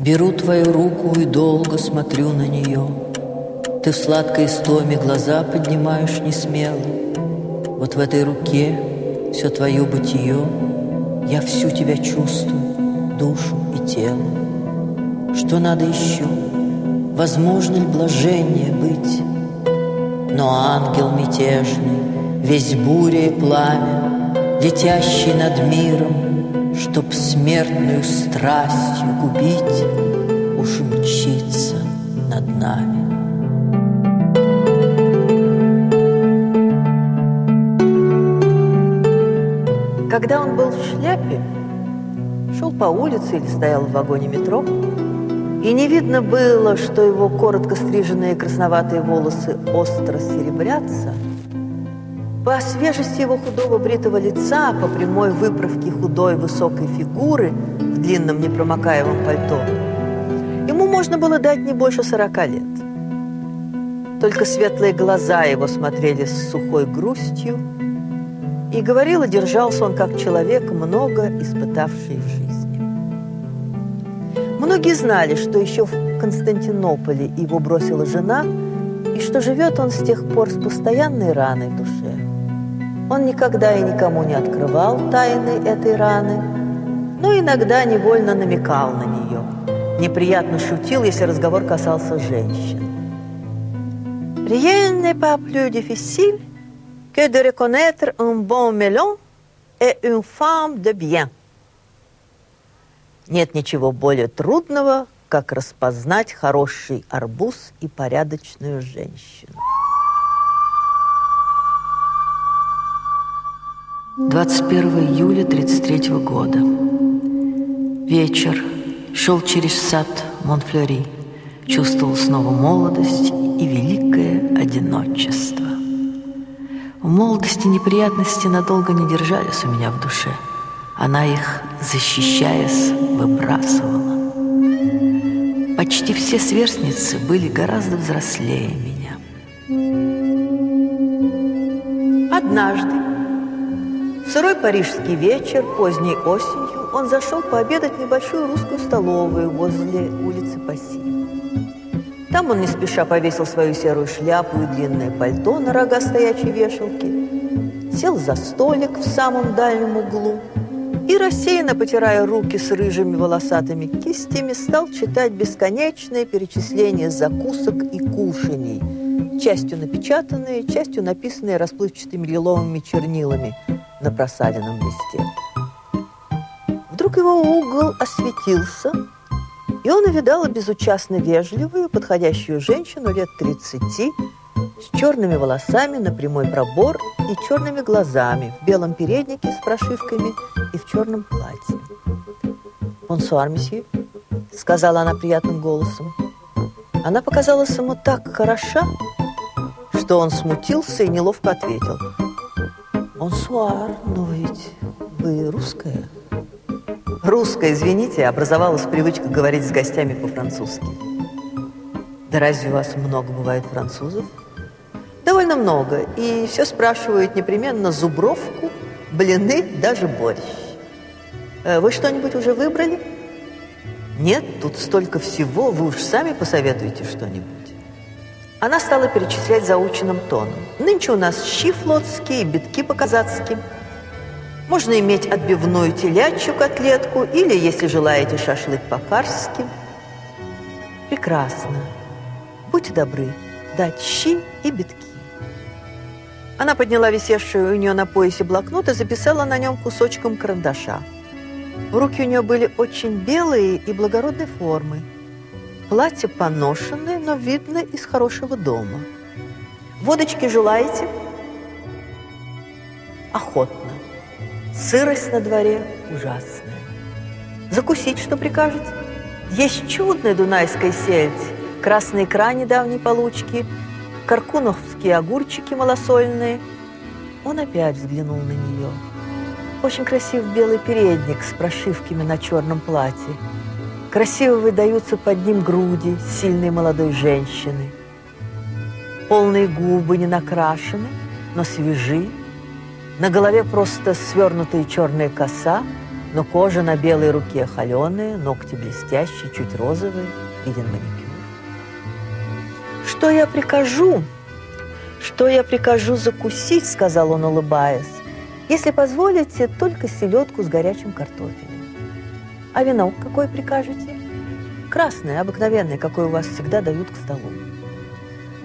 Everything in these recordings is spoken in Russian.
Беру твою руку и долго смотрю на нее. Ты в сладкой истоме глаза поднимаешь не смело. Вот в этой руке все твое бытие, Я всю тебя чувствую, душу и тело. Что надо еще? Возможно ли блажение быть? Но ангел мятежный, весь буря и пламя, Летящий над миром, Чтоб смертную страстью губить, Уж мчится над нами. Когда он был в шляпе, шел по улице или стоял в вагоне метро, и не видно было, что его коротко стриженные красноватые волосы остро серебрятся, по свежести его худого бритого лица, по прямой выправке худой высокой фигуры в длинном непромокаемом пальто, ему можно было дать не больше сорока лет. Только светлые глаза его смотрели с сухой грустью, и говорил и держался он как человек, много испытавший в жизни. Многие знали, что еще в Константинополе его бросила жена, и что живет он с тех пор с постоянной раной в душе. Он никогда и никому не открывал тайны этой раны, но иногда невольно намекал на нее. Неприятно шутил, если разговор касался женщин. «Rien n'est pas plus difficile que de reconnaître un bon melon et une femme de bien. Нет ничего более трудного, как распознать хороший арбуз и порядочную женщину. 21 июля 33 года. Вечер. Шел через сад Монфлери. Чувствовал снова молодость и великое одиночество. В молодости неприятности надолго не держались у меня в душе. Она их, защищаясь, выбрасывала. Почти все сверстницы были гораздо взрослее меня. Однажды, сырой парижский вечер, поздней осенью, он зашел пообедать в небольшую русскую столовую возле улицы Пасси. Там он не спеша повесил свою серую шляпу и длинное пальто на рога стоячей вешалки, сел за столик в самом дальнем углу и, рассеянно потирая руки с рыжими волосатыми кистями, стал читать бесконечное перечисление закусок и кушаний, частью напечатанные, частью написанные расплывчатыми лиловыми чернилами на просаленном листе. Вдруг его угол осветился – и он увидала безучастно вежливую, подходящую женщину лет 30 с черными волосами на прямой пробор и черными глазами, в белом переднике с прошивками и в черном платье. «Бонсуар, месье», — сказала она приятным голосом. Она показалась ему так хороша, что он смутился и неловко ответил. «Бонсуар, но ведь вы русская?» Русская, извините, образовалась привычка говорить с гостями по-французски. Да разве у вас много бывает французов? Довольно много. И все спрашивают непременно зубровку, блины, даже борщ. Э, вы что-нибудь уже выбрали? Нет, тут столько всего, вы уж сами посоветуете что-нибудь. Она стала перечислять заученным тоном. Нынче у нас щи флотские, битки по-казацки – можно иметь отбивную телячью котлетку или, если желаете, шашлык по-карски. Прекрасно. Будьте добры, дать щи и битки. Она подняла висевшую у нее на поясе блокнот и записала на нем кусочком карандаша. Руки у нее были очень белые и благородной формы. Платье поношенное, но видно из хорошего дома. Водочки желаете? Охотно. Сырость на дворе ужасная. Закусить что прикажете? Есть чудная дунайская сельдь, красные икра недавней получки, каркуновские огурчики малосольные. Он опять взглянул на нее. Очень красив белый передник с прошивками на черном платье. Красиво выдаются под ним груди сильной молодой женщины. Полные губы не накрашены, но свежи, на голове просто свернутая черная коса, но кожа на белой руке холеная, ногти блестящие, чуть розовые, виден маникюр. «Что я прикажу? Что я прикажу закусить?» — сказал он, улыбаясь. «Если позволите, только селедку с горячим картофелем. А вино какое прикажете?» «Красное, обыкновенное, какое у вас всегда дают к столу».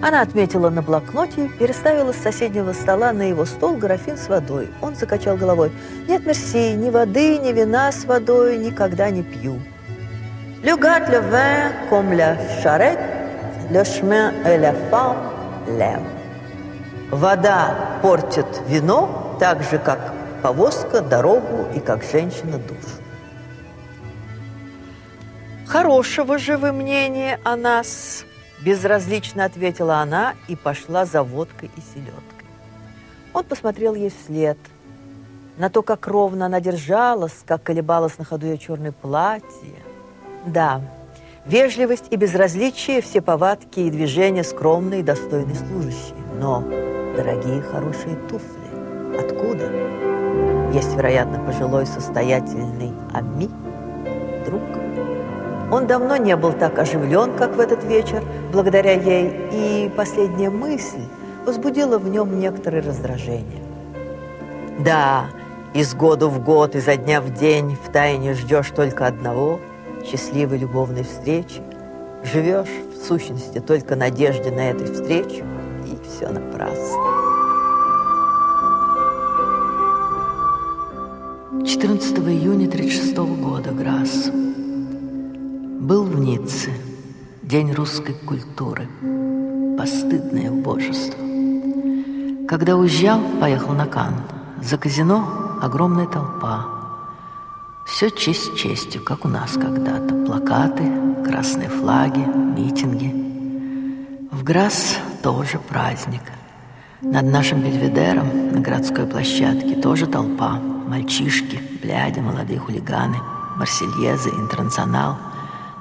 Она отметила на блокноте, переставила с соседнего стола на его стол графин с водой. Он закачал головой. «Нет, мерси, ни воды, ни вина с водой никогда не пью». «Le garde le vin comme la charrette, le chemin et la femme l'aime». Вода портит вино, так же, как повозка, дорогу и как женщина душу. Хорошего же вы мнения о нас Безразлично ответила она и пошла за водкой и селедкой. Он посмотрел ей вслед, на то, как ровно она держалась, как колебалась на ходу ее черное платье. Да, вежливость и безразличие, все повадки и движения скромные и достойные служащие. Но дорогие хорошие туфли, откуда? Есть, вероятно, пожилой состоятельный Ами, друг – он давно не был так оживлен, как в этот вечер, благодаря ей, и последняя мысль возбудила в нем некоторое раздражение. Да, из года в год, изо дня в день в тайне ждешь только одного – счастливой любовной встречи. Живешь, в сущности, только надежде на эту встречу, и все напрасно. 14 июня 36 года, Грасс. Был в Ницце День русской культуры. Постыдное божество. Когда уезжал, поехал на Кан. За казино огромная толпа. Все честь честью, как у нас когда-то. Плакаты, красные флаги, митинги. В Грасс тоже праздник. Над нашим бельведером на городской площадке тоже толпа. Мальчишки, бляди, молодые хулиганы, марсельезы, интернационал –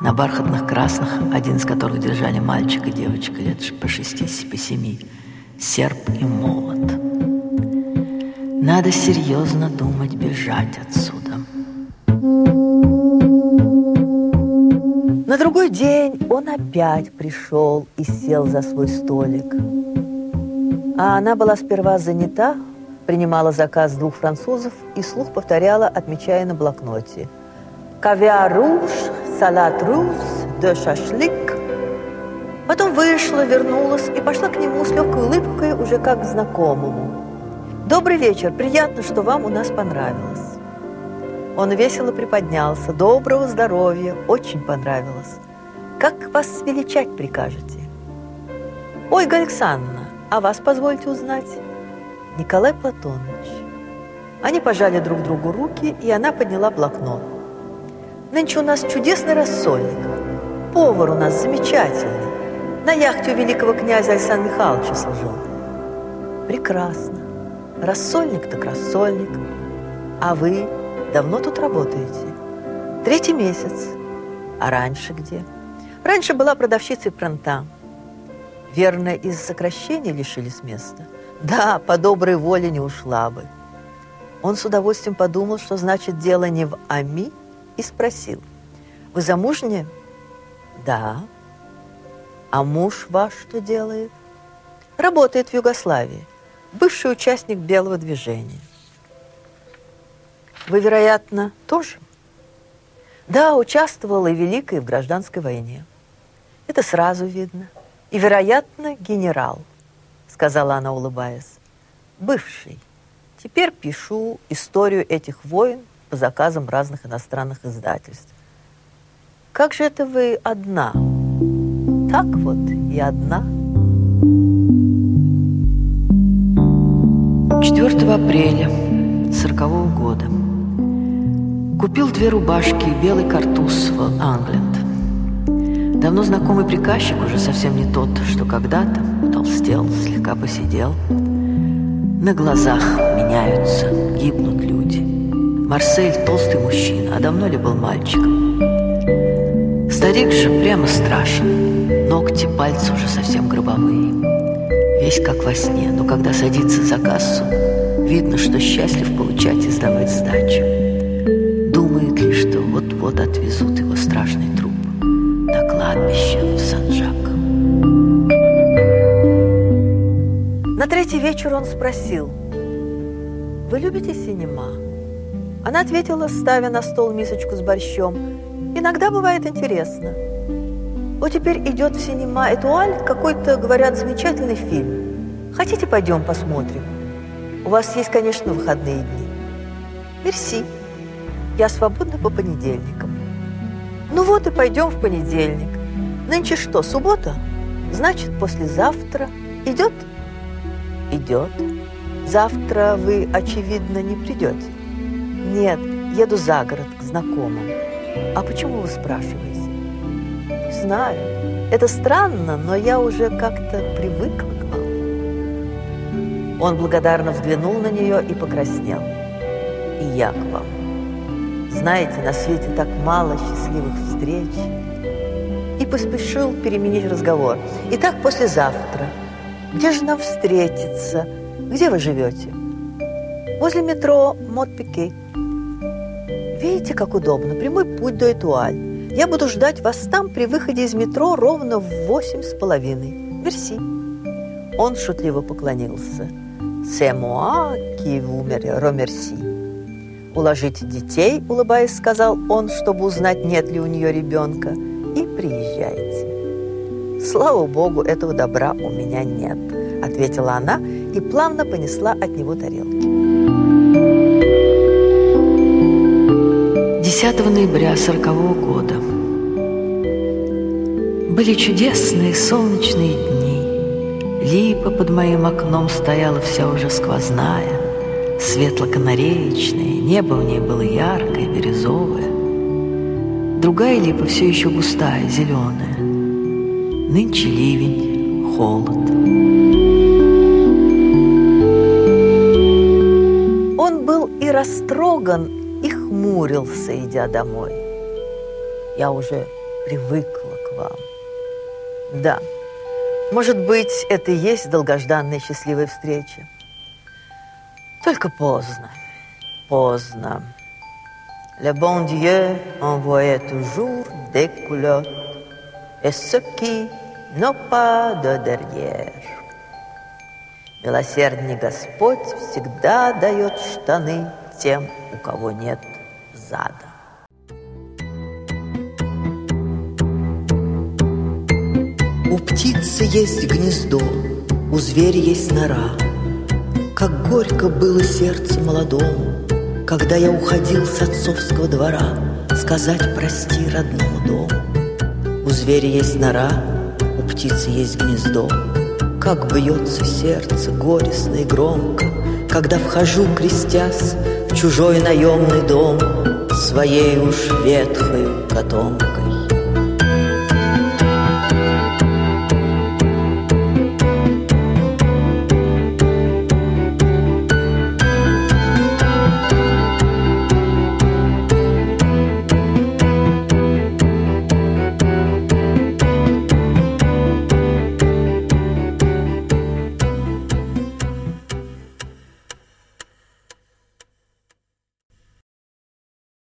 на бархатных красных, один из которых держали мальчик и девочка лет по шести, по семи, серп и молот. Надо серьезно думать бежать отсюда. На другой день он опять пришел и сел за свой столик. А она была сперва занята, принимала заказ двух французов и слух повторяла, отмечая на блокноте. «Кавиар руж, салат рус, де шашлык. Потом вышла, вернулась и пошла к нему с легкой улыбкой, уже как к знакомому. «Добрый вечер, приятно, что вам у нас понравилось». Он весело приподнялся. «Доброго здоровья, очень понравилось. Как вас величать прикажете?» «Ольга Александровна, а вас позвольте узнать?» «Николай Платонович». Они пожали друг другу руки, и она подняла блокнот. Нынче у нас чудесный рассольник. Повар у нас замечательный. На яхте у великого князя Александра Михайловича служил. Прекрасно. Рассольник так рассольник. А вы давно тут работаете? Третий месяц. А раньше где? Раньше была продавщицей пронта. Верно, из сокращения лишились места? Да, по доброй воле не ушла бы. Он с удовольствием подумал, что значит дело не в Ами, и спросил, «Вы замужняя?» «Да». «А муж ваш что делает?» «Работает в Югославии, бывший участник белого движения». «Вы, вероятно, тоже?» «Да, участвовала и в Великой, и в Гражданской войне». «Это сразу видно. И, вероятно, генерал», сказала она, улыбаясь. «Бывший. Теперь пишу историю этих войн по заказам разных иностранных издательств. Как же это вы одна? Так вот и одна. 4 апреля 40 -го года. Купил две рубашки и белый картуз в Англенд. Давно знакомый приказчик, уже совсем не тот, что когда-то толстел, слегка посидел. На глазах меняются, гибнут. Марсель толстый мужчина, а давно ли был мальчиком? Старик же прямо страшен. Ногти, пальцы уже совсем гробовые. Весь как во сне, но когда садится за кассу, видно, что счастлив получать и сдавать сдачу. Думает, вот-вот отвезут его страшный труп на кладбище в Санжак. На третий вечер он спросил, «Вы любите синема?» Она ответила, ставя на стол мисочку с борщом, «Иногда бывает интересно. Вот теперь идет в синема «Этуаль» какой-то, говорят, замечательный фильм. Хотите, пойдем посмотрим? У вас есть, конечно, выходные дни. Мерси. Я свободна по понедельникам. Ну вот и пойдем в понедельник. Нынче что, суббота? Значит, послезавтра. Идет? Идет. Завтра вы, очевидно, не придете. Нет, еду за город к знакомым. А почему вы спрашиваете? Знаю. Это странно, но я уже как-то привыкла к вам. Он благодарно взглянул на нее и покраснел. И я к вам. Знаете, на свете так мало счастливых встреч. И поспешил переменить разговор. Итак, послезавтра. Где же нам встретиться? Где вы живете? Возле метро Мот-Пике. Видите, как удобно. Прямой путь до Этуаль. Я буду ждать вас там при выходе из метро ровно в восемь с половиной. Мерси. Он шутливо поклонился. «C'est moi qui vous remercie». «Уложите детей», — улыбаясь, сказал он, чтобы узнать, нет ли у нее ребенка, «и приезжайте». «Слава Богу, этого добра у меня нет», — ответила она и плавно понесла от него тарелки. 10 ноября 40 -го года. Были чудесные солнечные дни. Липа под моим окном стояла вся уже сквозная светло-канареечная, небо в ней было яркое, бирюзовое. Другая липа все еще густая, зеленая. Нынче ливень, холод. Он был и растроган, хмурился, идя домой. Я уже привыкла к вам. Да, может быть, это и есть долгожданная счастливая встреча. Только поздно, поздно. Le bon Dieu envoyait toujours des culottes et ceux qui n'ont pas de derrière. Милосердный Господь всегда дает штаны тем, у кого нет зада. У птицы есть гнездо, у зверя есть нора – как горько было сердце молодому, Когда я уходил с отцовского двора Сказать прости родному дому. У зверя есть нора, у птицы есть гнездо, Как бьется сердце горестно и громко, Когда вхожу, крестясь, в чужой наемный дом Своей уж ветхою котомкой.